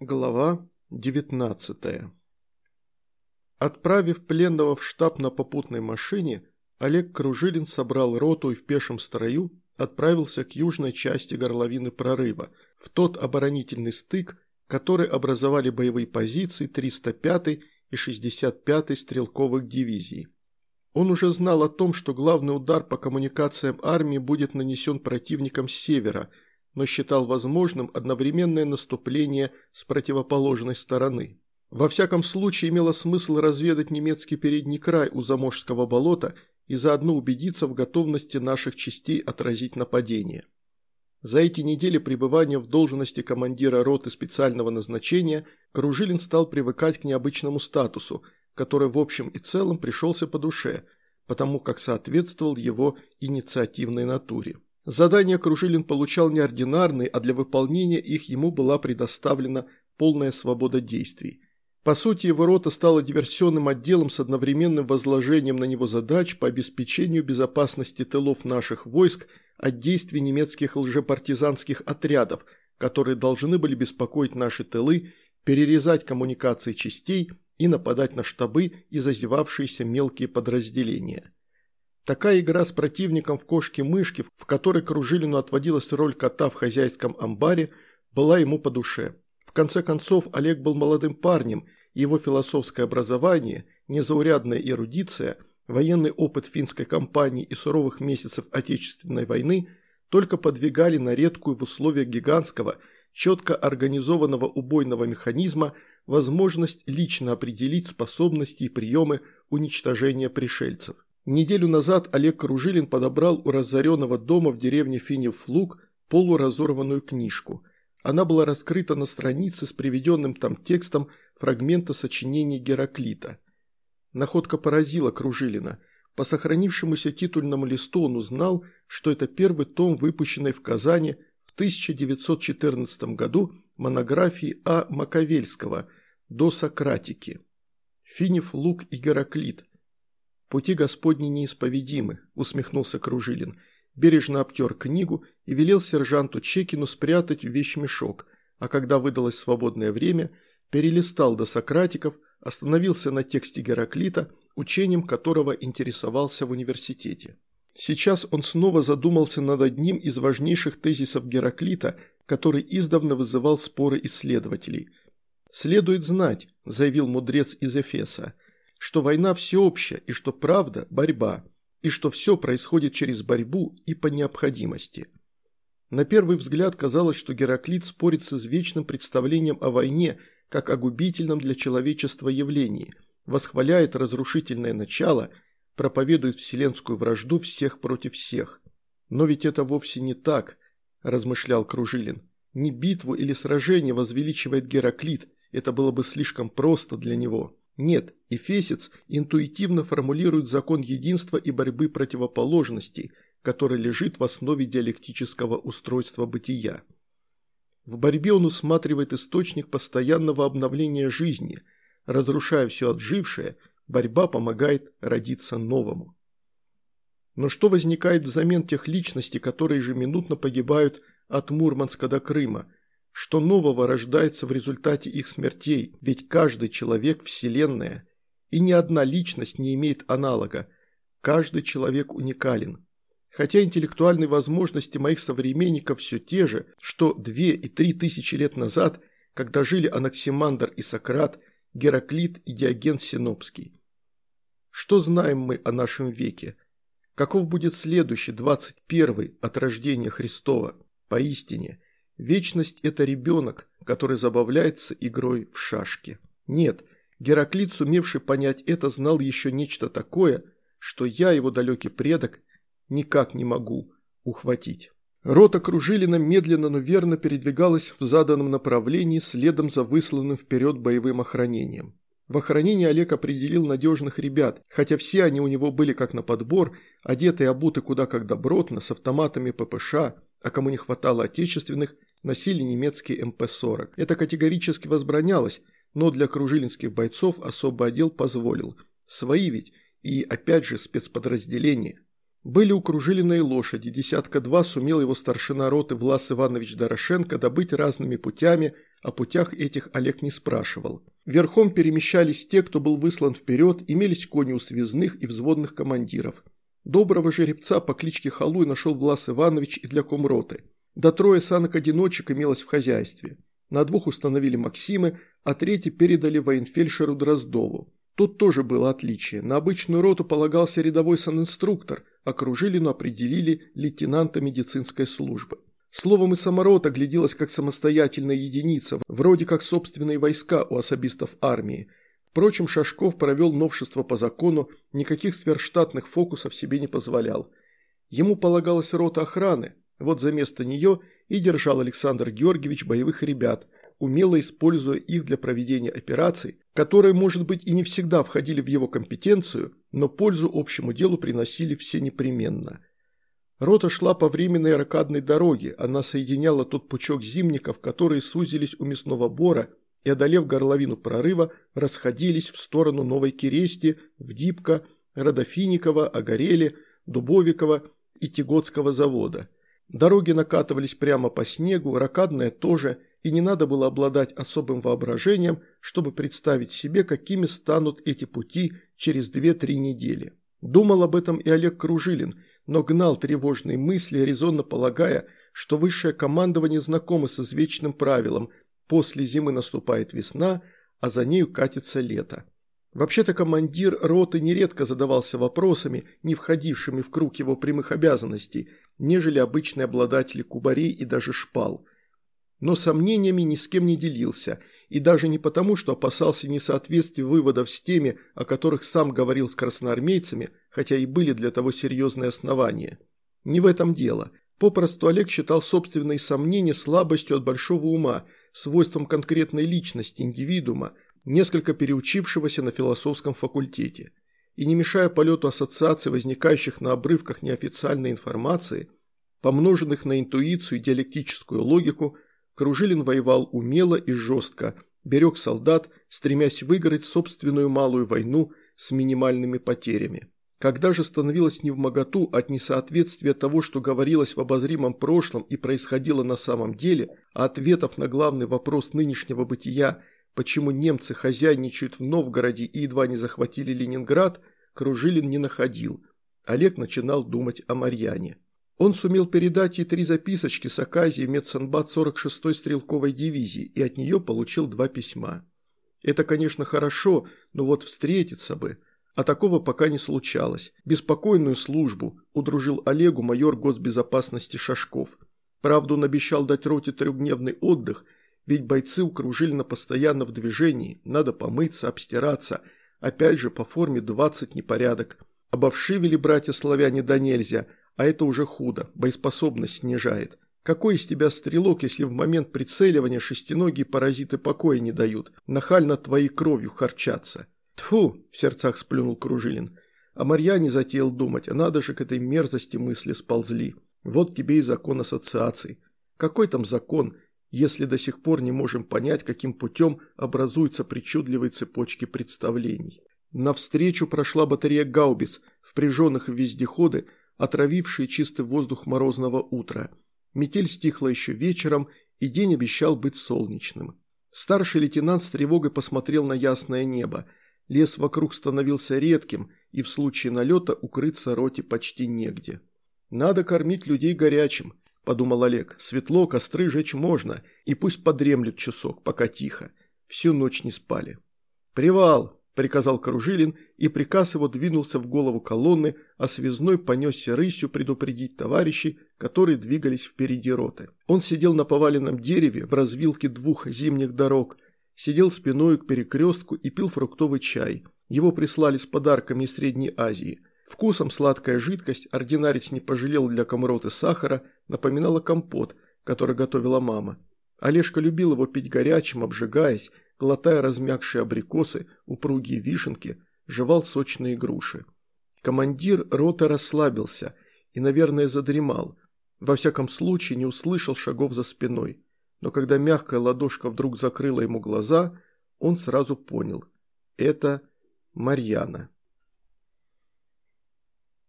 Глава 19 Отправив пленного в штаб на попутной машине, Олег Кружилин собрал роту и в пешем строю отправился к южной части горловины прорыва, в тот оборонительный стык, который образовали боевые позиции 305 и 65 стрелковых дивизий. Он уже знал о том, что главный удар по коммуникациям армии будет нанесен противником с севера, но считал возможным одновременное наступление с противоположной стороны. Во всяком случае имело смысл разведать немецкий передний край у Заморского болота и заодно убедиться в готовности наших частей отразить нападение. За эти недели пребывания в должности командира роты специального назначения Кружилин стал привыкать к необычному статусу, который в общем и целом пришелся по душе, потому как соответствовал его инициативной натуре. Задания Кружилин получал неординарные, а для выполнения их ему была предоставлена полная свобода действий. По сути, его рота стала диверсионным отделом с одновременным возложением на него задач по обеспечению безопасности тылов наших войск от действий немецких лжепартизанских отрядов, которые должны были беспокоить наши тылы, перерезать коммуникации частей и нападать на штабы и зазевавшиеся мелкие подразделения. Такая игра с противником в кошки-мышки, в которой Кружилину отводилась роль кота в хозяйском амбаре, была ему по душе. В конце концов, Олег был молодым парнем, его философское образование, незаурядная эрудиция, военный опыт финской кампании и суровых месяцев Отечественной войны только подвигали на редкую в условиях гигантского, четко организованного убойного механизма возможность лично определить способности и приемы уничтожения пришельцев. Неделю назад Олег Кружилин подобрал у разоренного дома в деревне Финев Луг полуразорванную книжку. Она была раскрыта на странице с приведенным там текстом фрагмента сочинений Гераклита. Находка поразила Кружилина. По сохранившемуся титульному листу он узнал, что это первый том, выпущенный в Казани в 1914 году монографии А. Маковельского «До Сократики». Финев Лук и Гераклит – «Пути Господни неисповедимы», – усмехнулся Кружилин. Бережно обтер книгу и велел сержанту Чекину спрятать в вещмешок, а когда выдалось свободное время, перелистал до Сократиков, остановился на тексте Гераклита, учением которого интересовался в университете. Сейчас он снова задумался над одним из важнейших тезисов Гераклита, который издавна вызывал споры исследователей. «Следует знать», – заявил мудрец из Эфеса, – что война всеобщая и что правда – борьба, и что все происходит через борьбу и по необходимости. На первый взгляд казалось, что Гераклит спорит с извечным представлением о войне как о губительном для человечества явлении, восхваляет разрушительное начало, проповедует вселенскую вражду всех против всех. Но ведь это вовсе не так, размышлял Кружилин. Не битву или сражение возвеличивает Гераклит, это было бы слишком просто для него. Нет, Эфесец интуитивно формулирует закон единства и борьбы противоположностей, который лежит в основе диалектического устройства бытия. В борьбе он усматривает источник постоянного обновления жизни. Разрушая все отжившее, борьба помогает родиться новому. Но что возникает взамен тех личностей, которые ежеминутно погибают от Мурманска до Крыма – что нового рождается в результате их смертей, ведь каждый человек – вселенная, и ни одна личность не имеет аналога, каждый человек уникален. Хотя интеллектуальные возможности моих современников все те же, что две и три тысячи лет назад, когда жили Анаксимандр и Сократ, Гераклит и Диоген Синопский. Что знаем мы о нашем веке? Каков будет следующий, 21 от рождения Христова? Поистине – Вечность – это ребенок, который забавляется игрой в шашки. Нет, Гераклит, сумевший понять это, знал еще нечто такое, что я, его далекий предок, никак не могу ухватить. Рота Кружилина медленно, но верно передвигалась в заданном направлении следом за высланным вперед боевым охранением. В охранении Олег определил надежных ребят, хотя все они у него были как на подбор, одеты и обуты куда как добротно, с автоматами ППШ, а кому не хватало отечественных, носили немецкий МП-40. Это категорически возбранялось, но для кружилинских бойцов особый отдел позволил. Свои ведь, и опять же спецподразделения. Были у Кружилина лошади, десятка-два сумел его старшина роты Влас Иванович Дорошенко добыть разными путями, О путях этих Олег не спрашивал. Верхом перемещались те, кто был выслан вперед, имелись кони у связных и взводных командиров. Доброго жеребца по кличке Халуй нашел Влас Иванович и для комроты. До трое санок-одиночек имелось в хозяйстве. На двух установили Максимы, а третий передали военфельдшеру Дроздову. Тут тоже было отличие. На обычную роту полагался рядовой санинструктор, а Кружилину определили лейтенанта медицинской службы. Словом, и саморота гляделась как самостоятельная единица, вроде как собственные войска у особистов армии. Впрочем, Шашков провел новшество по закону, никаких сверхштатных фокусов себе не позволял. Ему полагалась рота охраны, вот за место нее и держал Александр Георгиевич боевых ребят, умело используя их для проведения операций, которые, может быть, и не всегда входили в его компетенцию, но пользу общему делу приносили все непременно. Рота шла по временной ракадной дороге, она соединяла тот пучок зимников, которые сузились у мясного бора и, одолев горловину прорыва, расходились в сторону Новой Кирести, Вдипка, Родофиникова, Огорели, Дубовикова и Тиготского завода. Дороги накатывались прямо по снегу, ракадная тоже – и не надо было обладать особым воображением, чтобы представить себе, какими станут эти пути через 2-3 недели. Думал об этом и Олег Кружилин, но гнал тревожные мысли, резонно полагая, что высшее командование знакомо с извечным правилом «после зимы наступает весна, а за нею катится лето». Вообще-то командир роты нередко задавался вопросами, не входившими в круг его прямых обязанностей, нежели обычные обладатели кубарей и даже шпал – но сомнениями ни с кем не делился, и даже не потому, что опасался несоответствия выводов с теми, о которых сам говорил с красноармейцами, хотя и были для того серьезные основания. Не в этом дело. Попросту Олег считал собственные сомнения слабостью от большого ума, свойством конкретной личности индивидуума, несколько переучившегося на философском факультете. И не мешая полету ассоциаций, возникающих на обрывках неофициальной информации, помноженных на интуицию и диалектическую логику, Кружилин воевал умело и жестко, берег солдат, стремясь выиграть собственную малую войну с минимальными потерями. Когда же становилось невмоготу от несоответствия того, что говорилось в обозримом прошлом и происходило на самом деле, а ответов на главный вопрос нынешнего бытия, почему немцы хозяйничают в Новгороде и едва не захватили Ленинград, Кружилин не находил. Олег начинал думать о Марьяне. Он сумел передать ей три записочки с Аказии медсанбат 46-й стрелковой дивизии и от нее получил два письма. Это, конечно, хорошо, но вот встретиться бы. А такого пока не случалось. Беспокойную службу удружил Олегу майор госбезопасности Шашков. Правда, он обещал дать роте трехдневный отдых, ведь бойцы укружили постоянно в движении, надо помыться, обстираться. Опять же, по форме 20 непорядок. Обовшивили братья-славяне да нельзя – а это уже худо, боеспособность снижает. Какой из тебя стрелок, если в момент прицеливания шестиногие паразиты покоя не дают, нахально твоей кровью харчатся? Тфу, в сердцах сплюнул Кружилин. А Марьяне затеял думать, а надо же к этой мерзости мысли сползли. Вот тебе и закон ассоциаций. Какой там закон, если до сих пор не можем понять, каким путем образуются причудливые цепочки представлений? Навстречу прошла батарея гаубиц, впряженных в вездеходы, отравившие чистый воздух морозного утра. Метель стихла еще вечером, и день обещал быть солнечным. Старший лейтенант с тревогой посмотрел на ясное небо. Лес вокруг становился редким, и в случае налета укрыться роте почти негде. «Надо кормить людей горячим», – подумал Олег. «Светло, костры жечь можно, и пусть подремлют часок, пока тихо. Всю ночь не спали». «Привал!» – приказал Кружилин, и приказ его двинулся в голову колонны, а связной понесся рысью предупредить товарищей, которые двигались впереди роты. Он сидел на поваленном дереве в развилке двух зимних дорог, сидел спиной к перекрестку и пил фруктовый чай. Его прислали с подарками из Средней Азии. Вкусом сладкая жидкость, ординарец не пожалел для комроты сахара, напоминала компот, который готовила мама. Олежка любил его пить горячим, обжигаясь, глотая размягшие абрикосы, упругие вишенки, жевал сочные груши. Командир роты расслабился и, наверное, задремал. Во всяком случае, не услышал шагов за спиной. Но когда мягкая ладошка вдруг закрыла ему глаза, он сразу понял – это Марьяна.